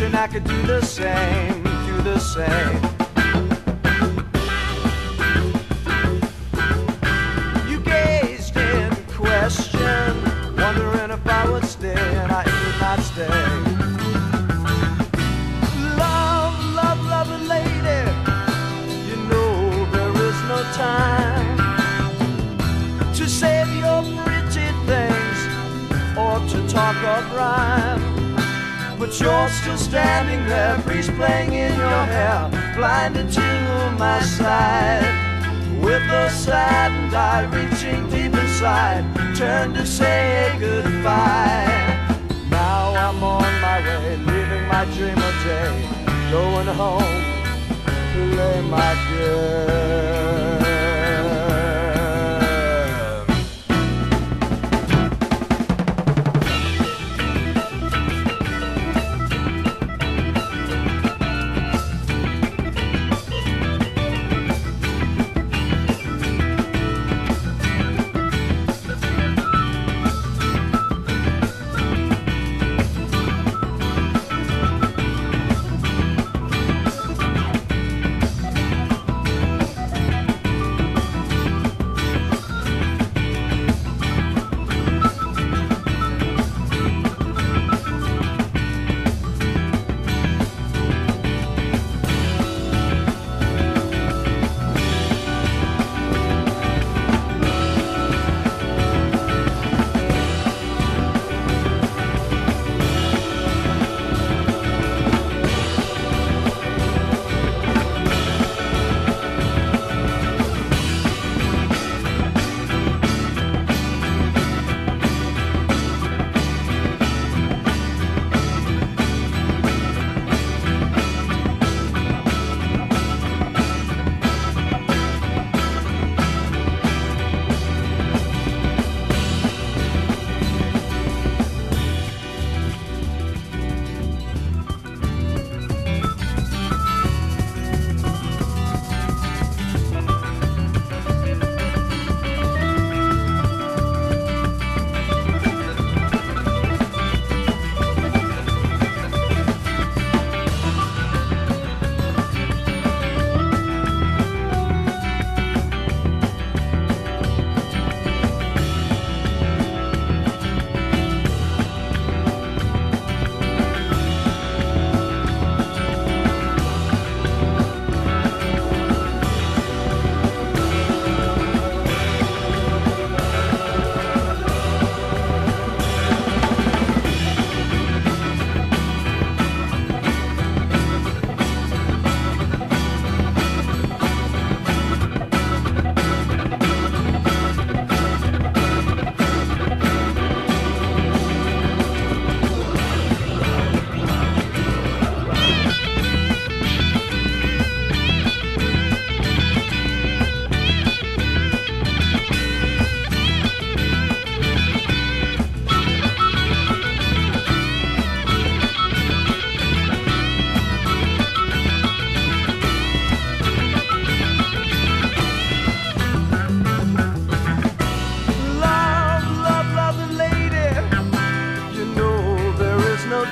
wishing I could do the same, do the same. You gazed in question, wondering if I would stay, and I could not stay. Love, love, lady, you know there is no time to your pretty things or to talk of rhyme. But you're still standing there, breeze playing in your hair, blinded to my side. With a saddened eye reaching deep inside, turn to say goodbye. Now I'm on my way, leaving my dream of day, going home to lay my girl.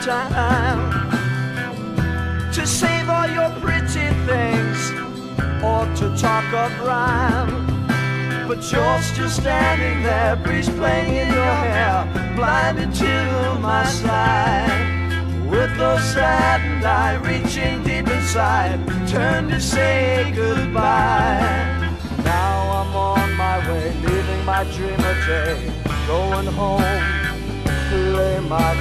Time to save all your pretty things or to talk of rhyme. But you're still standing there, breeze playing in your hair, blinded to my side. With those saddened eye reaching deep inside, turn to say goodbye. Now I'm on my way, leaving my dream a day, going home to lay my